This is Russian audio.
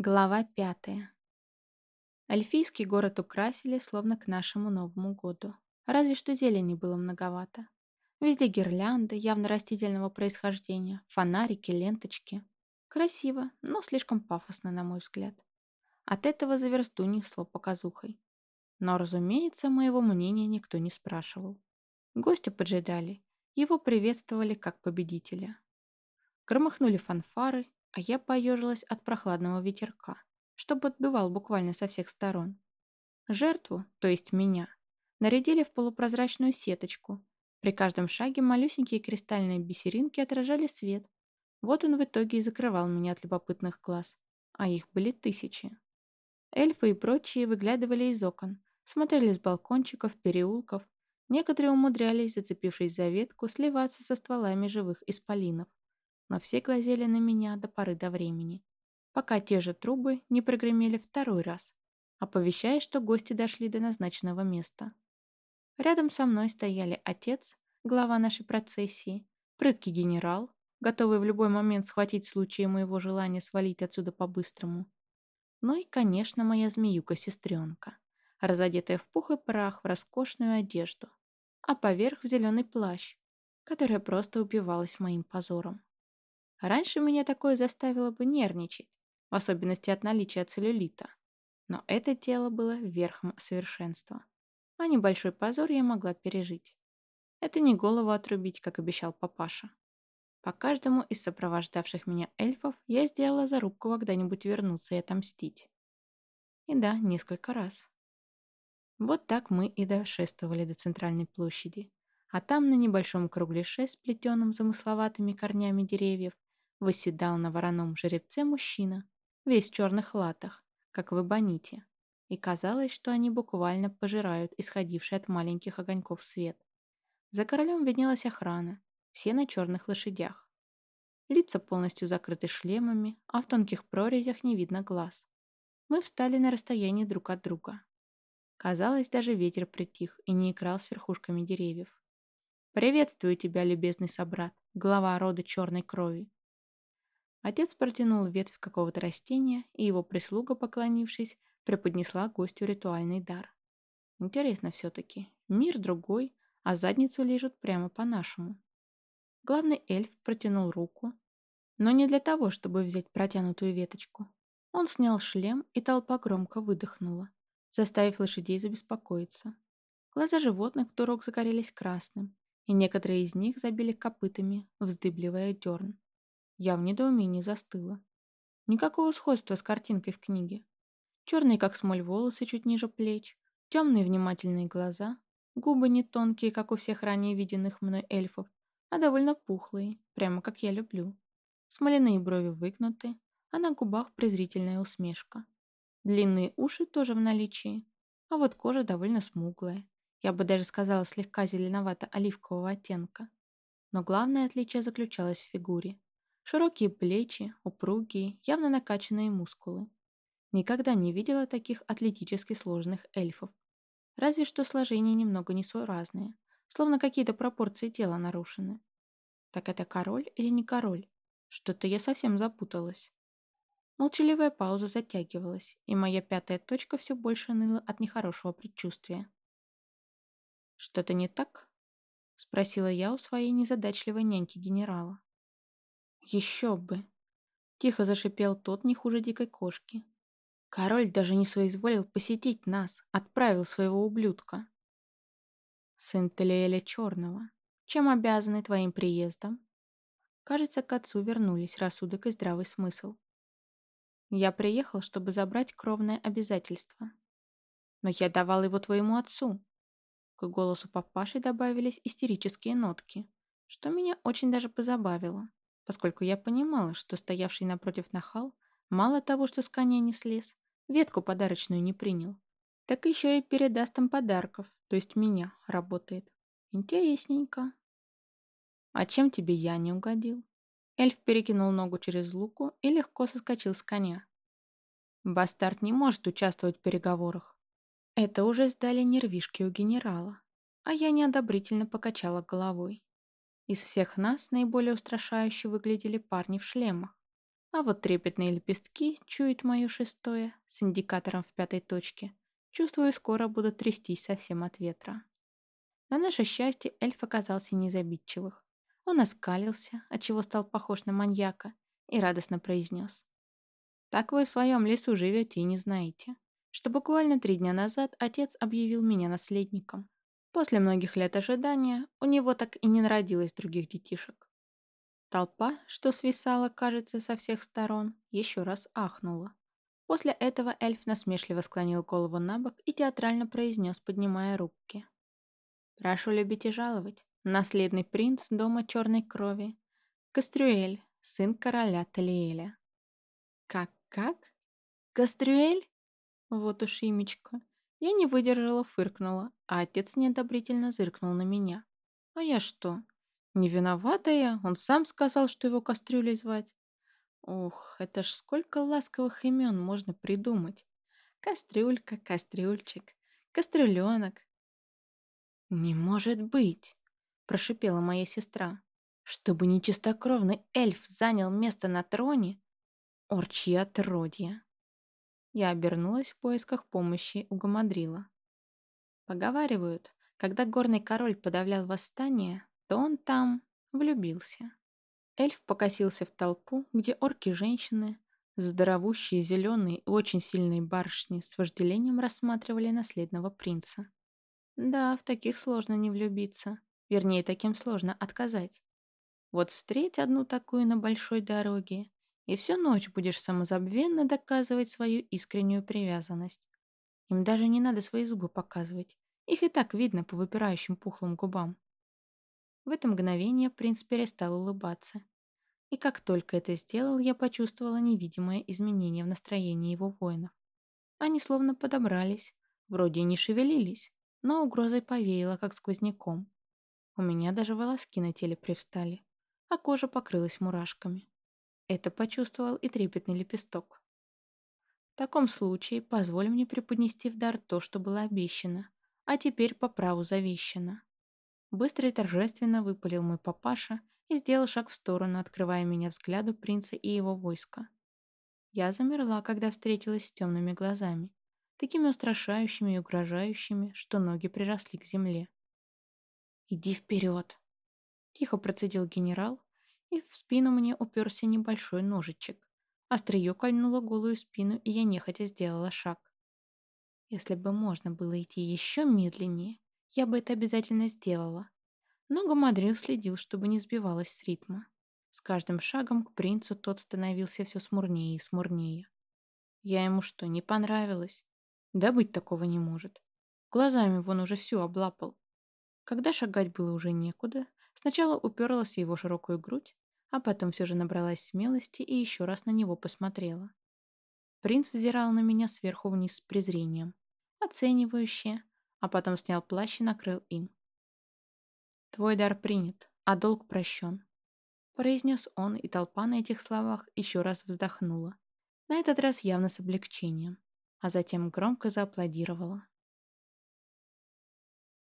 Глава пятая. Эльфийский город украсили словно к нашему Новому году. Разве что зелени было многовато. Везде гирлянды явно растительного происхождения, фонарики, ленточки. Красиво, но слишком пафосно, на мой взгляд. От этого за версту несло показухой. Но, разумеется, моего мнения никто не спрашивал. Гости поджидали, его приветствовали как победителя. Громыхнули фанфары, а я поежилась от прохладного ветерка, что поддувал буквально со всех сторон. Жертву, то есть меня, нарядили в полупрозрачную сеточку. При каждом шаге малюсенькие кристальные бисеринки отражали свет. Вот он в итоге и закрывал меня от любопытных глаз, а их были тысячи. Эльфы и прочие выглядывали из окон, смотрели с балкончиков, переулков. Некоторые умудрялись, зацепившись за ветку, сливаться со стволами живых исполинов но все глазели на меня до поры до времени, пока те же трубы не прогремели второй раз, оповещая, что гости дошли до назначенного места. Рядом со мной стояли отец, глава нашей процессии, прыткий генерал, готовый в любой момент схватить в случае моего желания свалить отсюда по-быстрому. Ну и, конечно, моя змеюка-сестренка, разодетая в пух и прах в роскошную одежду, а поверх в зеленый плащ, которая просто упивалась моим позором. Раньше меня такое заставило бы нервничать, в особенности от наличия целлюлита. Но это тело было верхом совершенства. А небольшой позор я могла пережить. Это не голову отрубить, как обещал папаша. По каждому из сопровождавших меня эльфов я сделала зарубку когда-нибудь вернуться и отомстить. И да, несколько раз. Вот так мы и дошествовали до центральной площади. А там на небольшом кругляше, сплетенном замысловатыми корнями деревьев, Восседал на вороном жеребце мужчина, весь в черных латах, как в эбоните, и казалось, что они буквально пожирают исходивший от маленьких огоньков свет. За королем виднелась охрана, все на черных лошадях. Лица полностью закрыты шлемами, а в тонких прорезях не видно глаз. Мы встали на расстоянии друг от друга. Казалось, даже ветер притих и не играл с верхушками деревьев. «Приветствую тебя, любезный собрат, глава рода черной крови. Отец протянул ветвь какого-то растения, и его прислуга, поклонившись, преподнесла гостю ритуальный дар. Интересно все-таки. Мир другой, а задницу лежит прямо по-нашему. Главный эльф протянул руку, но не для того, чтобы взять протянутую веточку. Он снял шлем, и толпа громко выдохнула, заставив лошадей забеспокоиться. Глаза животных вдруг загорелись красным, и некоторые из них забили копытами, вздыбливая дерн. Я в недоумении застыла. Никакого сходства с картинкой в книге. Черные, как смоль, волосы чуть ниже плеч, темные внимательные глаза, губы не тонкие, как у всех ранее виденных мной эльфов, а довольно пухлые, прямо как я люблю. Смоляные брови выгнуты, а на губах презрительная усмешка. Длинные уши тоже в наличии, а вот кожа довольно смуглая. Я бы даже сказала слегка зеленовато-оливкового оттенка. Но главное отличие заключалось в фигуре. Широкие плечи, упругие, явно накачанные мускулы. Никогда не видела таких атлетически сложных эльфов. Разве что сложение немного несуразное, словно какие-то пропорции тела нарушены. Так это король или не король? Что-то я совсем запуталась. Молчаливая пауза затягивалась, и моя пятая точка все больше ныла от нехорошего предчувствия. «Что-то не так?» — спросила я у своей незадачливой няньки генерала. Еще бы. Тихо зашипел тот не хуже дикой кошки. Король даже не соизволил посетить нас, отправил своего ублюдка. Сын Телеэля Черного, чем обязаны твоим приездом? Кажется, к отцу вернулись рассудок и здравый смысл. Я приехал, чтобы забрать кровное обязательство. Но я давал его твоему отцу. К голосу папаши добавились истерические нотки, что меня очень даже позабавило поскольку я понимала, что стоявший напротив нахал мало того, что с коня не слез, ветку подарочную не принял, так еще и передаст им подарков, то есть меня, работает. Интересненько. А чем тебе я не угодил? Эльф перекинул ногу через луку и легко соскочил с коня. Бастард не может участвовать в переговорах. Это уже сдали нервишки у генерала, а я неодобрительно покачала головой. Из всех нас наиболее устрашающе выглядели парни в шлемах. А вот трепетные лепестки чуют мое шестое с индикатором в пятой точке. Чувствую, скоро будут трястись совсем от ветра. На наше счастье эльф оказался не из обидчивых. Он оскалился, отчего стал похож на маньяка, и радостно произнес. «Так вы в своем лесу живете и не знаете, что буквально три дня назад отец объявил меня наследником. После многих лет ожидания у него так и не народилось других детишек. Толпа, что свисала, кажется, со всех сторон, еще раз ахнула. После этого эльф насмешливо склонил голову на бок и театрально произнес, поднимая руки. «Прошу любить и жаловать. Наследный принц дома черной крови. Кастрюэль, сын короля Талиэля». «Как-как? Кастрюэль?» Вот уж имечко. Я не выдержала, фыркнула, а отец неодобрительно зыркнул на меня. «А я что? Не виновата я? Он сам сказал, что его кастрюлей звать». Ух, это ж сколько ласковых имен можно придумать. Кастрюлька, кастрюльчик, кастрюленок. «Не может быть!» – прошипела моя сестра. «Чтобы нечистокровный эльф занял место на троне? Орчьи отродья!» Я обернулась в поисках помощи у Гамадрила. Поговаривают, когда горный король подавлял восстание, то он там влюбился. Эльф покосился в толпу, где орки-женщины, здоровущие, зеленые и очень сильные барышни с вожделением рассматривали наследного принца. Да, в таких сложно не влюбиться. Вернее, таким сложно отказать. Вот встреть одну такую на большой дороге, и всю ночь будешь самозабвенно доказывать свою искреннюю привязанность. Им даже не надо свои зубы показывать. Их и так видно по выпирающим пухлым губам. В это мгновение принц перестал улыбаться. И как только это сделал, я почувствовала невидимое изменение в настроении его воинов. Они словно подобрались, вроде не шевелились, но угрозой повеяло, как сквозняком. У меня даже волоски на теле привстали, а кожа покрылась мурашками. Это почувствовал и трепетный лепесток. В таком случае позволь мне преподнести в дар то, что было обещано, а теперь по праву завещано. Быстро и торжественно выпалил мой папаша и сделал шаг в сторону, открывая меня взгляду принца и его войска. Я замерла, когда встретилась с темными глазами, такими устрашающими и угрожающими, что ноги приросли к земле. «Иди вперед!» — тихо процедил генерал, и в спину мне уперся небольшой ножичек. Острие кольнуло голую спину, и я нехотя сделала шаг. Если бы можно было идти еще медленнее, я бы это обязательно сделала. Но Гамадрил следил, чтобы не сбивалась с ритма. С каждым шагом к принцу тот становился все смурнее и смурнее. Я ему что, не понравилась? Да быть такого не может. Глазами вон уже все облапал. Когда шагать было уже некуда, сначала уперлась его широкую грудь, а потом все же набралась смелости и еще раз на него посмотрела. Принц взирал на меня сверху вниз с презрением, оценивающе, а потом снял плащ и накрыл им. «Твой дар принят, а долг прощен», — произнес он, и толпа на этих словах еще раз вздохнула, на этот раз явно с облегчением, а затем громко зааплодировала.